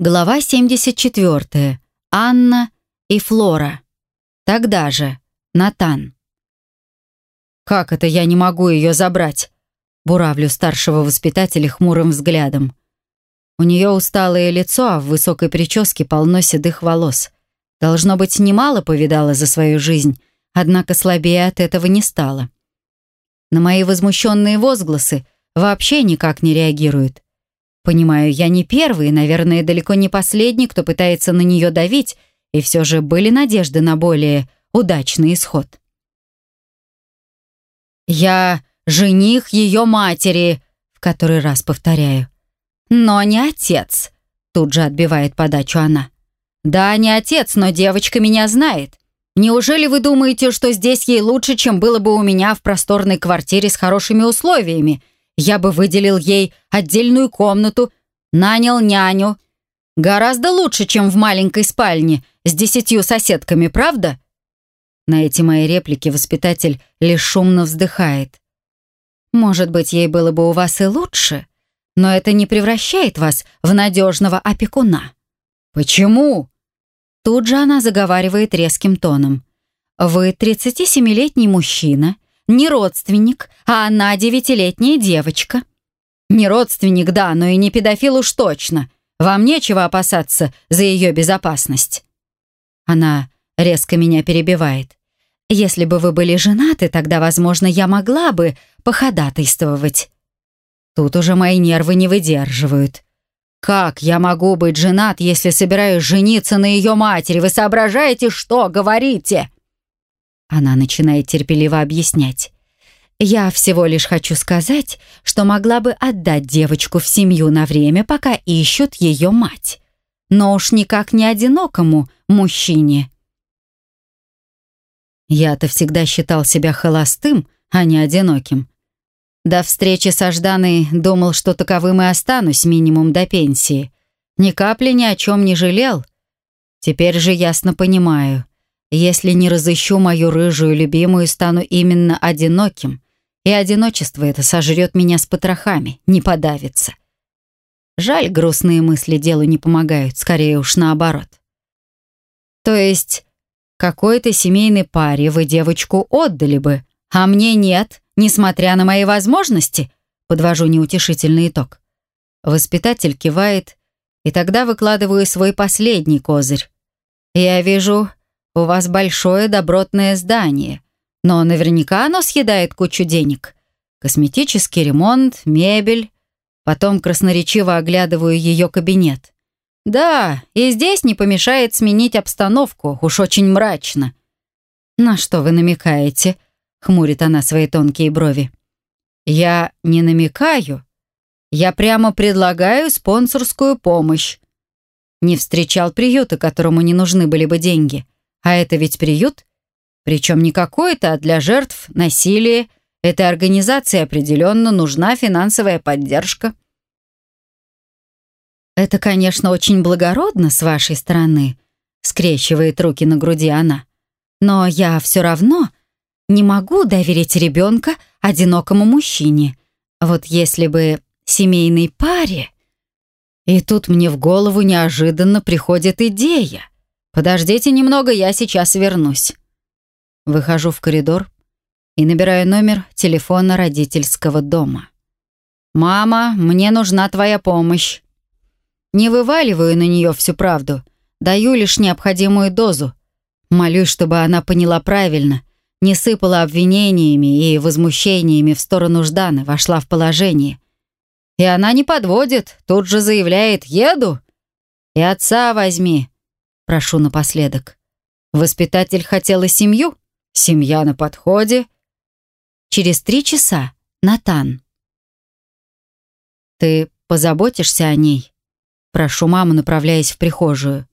Глава 74. Анна и Флора. Тогда же. Натан. «Как это я не могу ее забрать?» Буравлю старшего воспитателя хмурым взглядом. У нее усталое лицо, а в высокой прическе полно седых волос. Должно быть, немало повидала за свою жизнь, однако слабее от этого не стала. На мои возмущенные возгласы вообще никак не реагирует. Понимаю, я не первый, наверное, далеко не последний, кто пытается на нее давить, и все же были надежды на более удачный исход. «Я жених ее матери», — в который раз повторяю. «Но не отец», — тут же отбивает подачу она. «Да, не отец, но девочка меня знает. Неужели вы думаете, что здесь ей лучше, чем было бы у меня в просторной квартире с хорошими условиями? Я бы выделил ей отдельную комнату, нанял няню. Гораздо лучше, чем в маленькой спальне с десятью соседками, правда?» На эти мои реплики воспитатель лишь шумно вздыхает. «Может быть, ей было бы у вас и лучше, но это не превращает вас в надежного опекуна». «Почему?» Тут же она заговаривает резким тоном. «Вы 37-летний мужчина, не родственник, а она девятилетняя девочка». «Не родственник, да, но и не педофил уж точно. Вам нечего опасаться за ее безопасность». Она резко меня перебивает. «Если бы вы были женаты, тогда, возможно, я могла бы походатайствовать». Тут уже мои нервы не выдерживают. «Как я могу быть женат, если собираюсь жениться на ее матери? Вы соображаете, что говорите?» Она начинает терпеливо объяснять. «Я всего лишь хочу сказать, что могла бы отдать девочку в семью на время, пока ищут ее мать. Но уж никак не одинокому мужчине». Я-то всегда считал себя холостым, а не одиноким. До встречи со Жданой думал, что таковым и останусь минимум до пенсии. Ни капли ни о чем не жалел. Теперь же ясно понимаю. Если не разыщу мою рыжую любимую, стану именно одиноким. И одиночество это сожрет меня с потрохами, не подавится. Жаль, грустные мысли делу не помогают, скорее уж наоборот. То есть, какой-то семейной паре вы девочку отдали бы, а мне нет — несмотря на мои возможности, подвожу неутешительный итог. Воспитатель кивает, и тогда выкладываю свой последний козырь. Я вижу, у вас большое добротное здание, но наверняка оно съедает кучу денег. Косметический ремонт, мебель. Потом красноречиво оглядываю ее кабинет. Да, и здесь не помешает сменить обстановку, уж очень мрачно. На что вы намекаете? —— хмурит она свои тонкие брови. «Я не намекаю. Я прямо предлагаю спонсорскую помощь. Не встречал приюта, которому не нужны были бы деньги. А это ведь приют. Причем не какой-то, а для жертв насилия. Этой организации определенно нужна финансовая поддержка». «Это, конечно, очень благородно с вашей стороны», — скрещивает руки на груди она. «Но я все равно не могу доверить ребенка одинокому мужчине. Вот если бы семейной паре... И тут мне в голову неожиданно приходит идея. Подождите немного, я сейчас вернусь. Выхожу в коридор и набираю номер телефона родительского дома. «Мама, мне нужна твоя помощь». Не вываливаю на нее всю правду, даю лишь необходимую дозу. Молюсь, чтобы она поняла правильно не сыпала обвинениями и возмущениями в сторону Жданы, вошла в положение. И она не подводит, тут же заявляет «Еду!» «И отца возьми», — прошу напоследок. Воспитатель хотела семью, семья на подходе. Через три часа Натан. «Ты позаботишься о ней?» Прошу маму, направляясь в прихожую.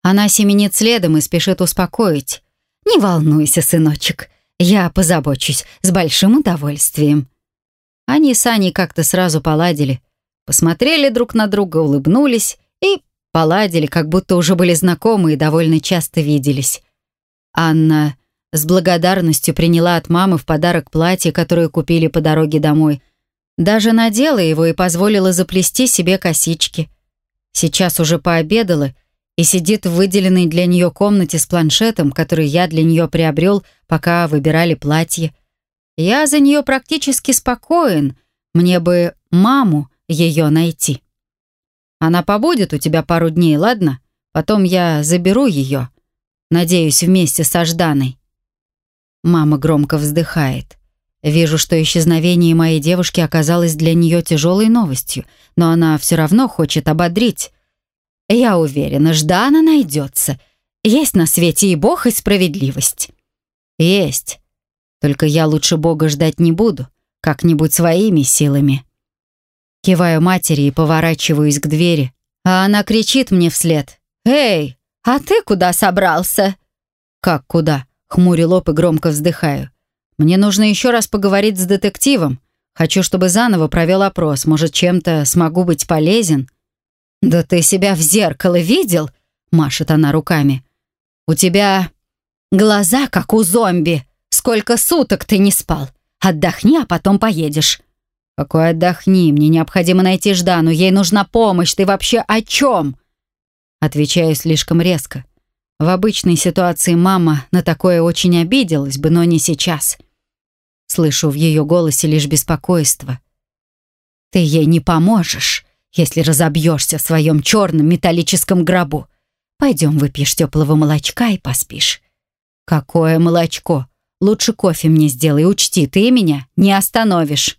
Она семенит следом и спешит успокоить. «Не волнуйся, сыночек, я позабочусь с большим удовольствием». Они с Аней как-то сразу поладили. Посмотрели друг на друга, улыбнулись и поладили, как будто уже были знакомы и довольно часто виделись. Анна с благодарностью приняла от мамы в подарок платье, которое купили по дороге домой. Даже надела его и позволила заплести себе косички. Сейчас уже пообедала и сидит в выделенной для нее комнате с планшетом, который я для нее приобрел, пока выбирали платье. Я за нее практически спокоен. Мне бы маму ее найти. Она побудет у тебя пару дней, ладно? Потом я заберу ее. Надеюсь, вместе со Жданой. Мама громко вздыхает. Вижу, что исчезновение моей девушки оказалось для нее тяжелой новостью, но она все равно хочет ободрить. Я уверена, Ждана найдется. Есть на свете и Бог, и справедливость. Есть. Только я лучше Бога ждать не буду, как-нибудь своими силами. Киваю матери и поворачиваюсь к двери, а она кричит мне вслед. «Эй, а ты куда собрался?» «Как куда?» Хмурю лоб и громко вздыхаю. Мне нужно еще раз поговорить с детективом. Хочу, чтобы заново провел опрос. Может, чем-то смогу быть полезен?» «Да ты себя в зеркало видел?» — машет она руками. «У тебя глаза, как у зомби. Сколько суток ты не спал. Отдохни, а потом поедешь». «Какой отдохни? Мне необходимо найти Ждану. Ей нужна помощь. Ты вообще о чем?» Отвечаю слишком резко. В обычной ситуации мама на такое очень обиделась бы, но не сейчас. Слышу в ее голосе лишь беспокойство. «Ты ей не поможешь, если разобьешься в своем черном металлическом гробу. Пойдем выпьешь теплого молочка и поспишь». «Какое молочко? Лучше кофе мне сделай, учти, ты меня не остановишь».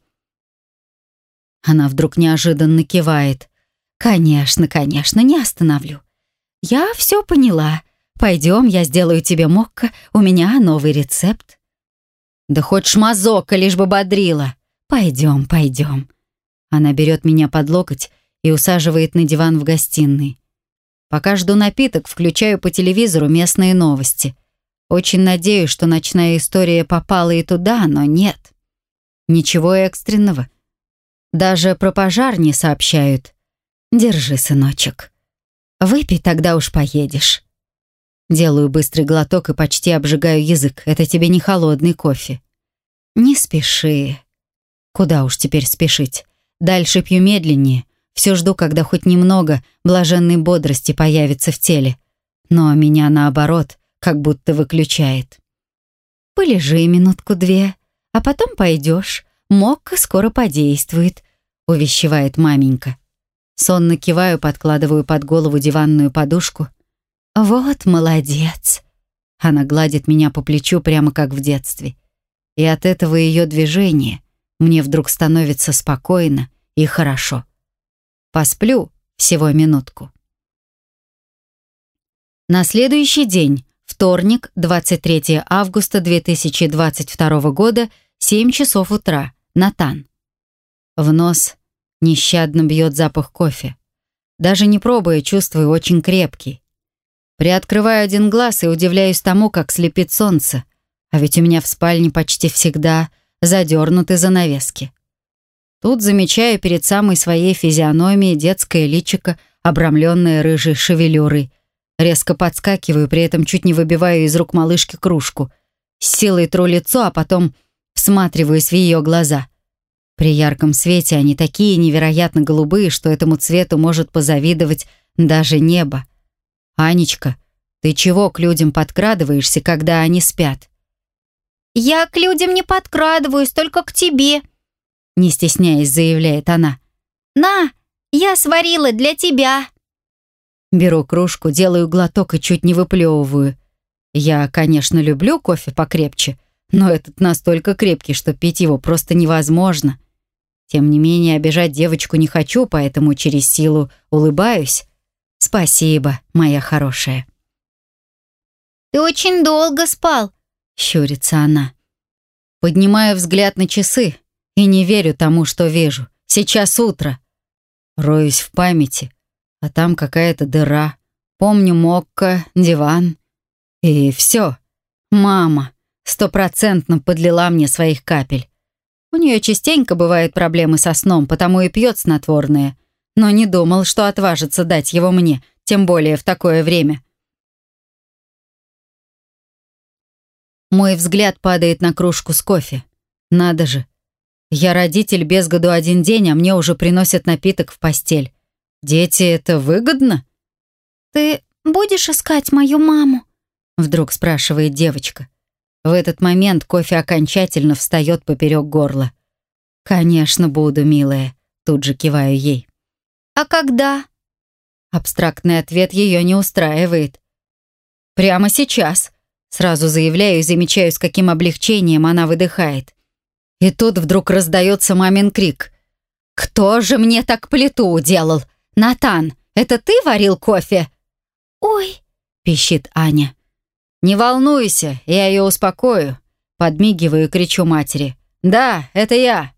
Она вдруг неожиданно кивает. «Конечно, конечно, не остановлю. Я все поняла. Пойдем, я сделаю тебе мокко, у меня новый рецепт». Да хоть шмазока, лишь бы бодрила. Пойдем, пойдем. Она берет меня под локоть и усаживает на диван в гостиной. Пока жду напиток, включаю по телевизору местные новости. Очень надеюсь, что ночная история попала и туда, но нет. Ничего экстренного. Даже про пожар не сообщают. Держи, сыночек. Выпей, тогда уж поедешь. Делаю быстрый глоток и почти обжигаю язык. Это тебе не холодный кофе. Не спеши. Куда уж теперь спешить? Дальше пью медленнее. Все жду, когда хоть немного блаженной бодрости появится в теле. Но меня наоборот, как будто выключает. Полежи минутку-две, а потом пойдешь. Мокка скоро подействует, увещевает маменька. Сонно киваю, подкладываю под голову диванную подушку — «Вот молодец!» Она гладит меня по плечу прямо как в детстве. И от этого ее движения мне вдруг становится спокойно и хорошо. Посплю всего минутку. На следующий день, вторник, 23 августа 2022 года, 7 часов утра, Натан. В нос нещадно бьет запах кофе. Даже не пробуя, чувствую очень крепкий. Приоткрываю один глаз и удивляюсь тому, как слепит солнце. А ведь у меня в спальне почти всегда задернуты занавески. Тут замечаю перед самой своей физиономией детское личико, обрамленное рыжей шевелюрой. Резко подскакиваю, при этом чуть не выбиваю из рук малышки кружку. С силой тру лицо, а потом всматриваюсь в ее глаза. При ярком свете они такие невероятно голубые, что этому цвету может позавидовать даже небо. «Анечка, ты чего к людям подкрадываешься, когда они спят?» «Я к людям не подкрадываюсь, только к тебе», не стесняясь, заявляет она. «На, я сварила для тебя». Беру кружку, делаю глоток и чуть не выплевываю. Я, конечно, люблю кофе покрепче, но этот настолько крепкий, что пить его просто невозможно. Тем не менее, обижать девочку не хочу, поэтому через силу улыбаюсь. «Спасибо, моя хорошая». «Ты очень долго спал», — щурится она. Поднимаю взгляд на часы и не верю тому, что вижу. Сейчас утро. Роюсь в памяти, а там какая-то дыра. Помню мокко, диван. И все. Мама стопроцентно подлила мне своих капель. У нее частенько бывают проблемы со сном, потому и пьет снотворное но не думал, что отважится дать его мне, тем более в такое время. Мой взгляд падает на кружку с кофе. Надо же. Я родитель без году один день, а мне уже приносят напиток в постель. Дети — это выгодно?» «Ты будешь искать мою маму?» Вдруг спрашивает девочка. В этот момент кофе окончательно встает поперек горла. «Конечно, буду, милая», — тут же киваю ей. «А когда?» Абстрактный ответ ее не устраивает. «Прямо сейчас», — сразу заявляю и замечаю, с каким облегчением она выдыхает. И тут вдруг раздается мамин крик. «Кто же мне так плиту уделал? Натан, это ты варил кофе?» «Ой!» — пищит Аня. «Не волнуйся, я ее успокою», — подмигиваю и кричу матери. «Да, это я».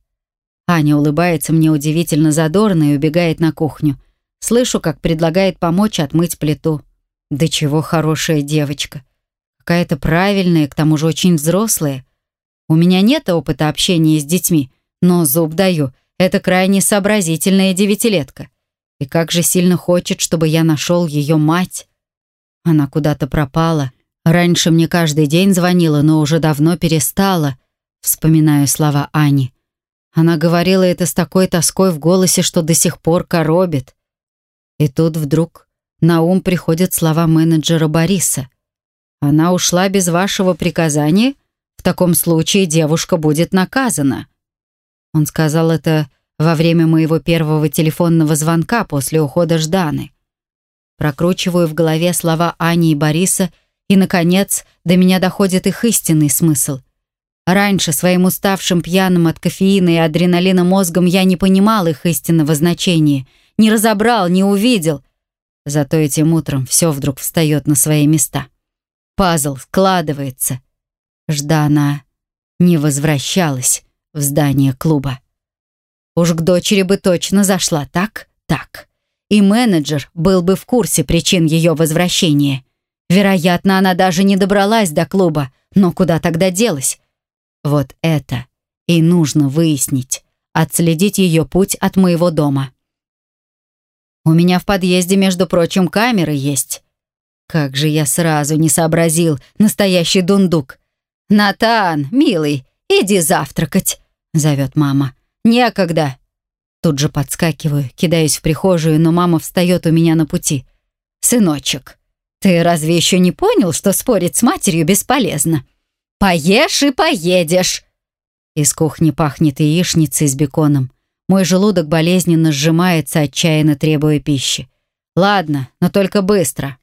Аня улыбается мне удивительно задорно и убегает на кухню. Слышу, как предлагает помочь отмыть плиту. Да чего хорошая девочка. Какая-то правильная, к тому же очень взрослая. У меня нет опыта общения с детьми, но зуб даю, это крайне сообразительная девятилетка. И как же сильно хочет, чтобы я нашел ее мать. Она куда-то пропала. Раньше мне каждый день звонила, но уже давно перестала. Вспоминаю слова Ани. Она говорила это с такой тоской в голосе, что до сих пор коробит. И тут вдруг на ум приходят слова менеджера Бориса. «Она ушла без вашего приказания? В таком случае девушка будет наказана». Он сказал это во время моего первого телефонного звонка после ухода Жданы. Прокручиваю в голове слова Ани и Бориса, и, наконец, до меня доходит их истинный смысл. Раньше своим уставшим пьяным от кофеина и адреналина мозгом я не понимал их истинного значения, не разобрал, не увидел. Зато этим утром все вдруг встает на свои места. Пазл складывается. Ждана не возвращалась в здание клуба. Уж к дочери бы точно зашла, так? Так. И менеджер был бы в курсе причин ее возвращения. Вероятно, она даже не добралась до клуба, но куда тогда делась? Вот это и нужно выяснить, отследить ее путь от моего дома. У меня в подъезде, между прочим, камеры есть. Как же я сразу не сообразил, настоящий дундук. «Натан, милый, иди завтракать», — зовет мама. «Некогда». Тут же подскакиваю, кидаюсь в прихожую, но мама встает у меня на пути. «Сыночек, ты разве еще не понял, что спорить с матерью бесполезно?» «Поешь и поедешь!» Из кухни пахнет яичницей с беконом. Мой желудок болезненно сжимается, отчаянно требуя пищи. «Ладно, но только быстро!»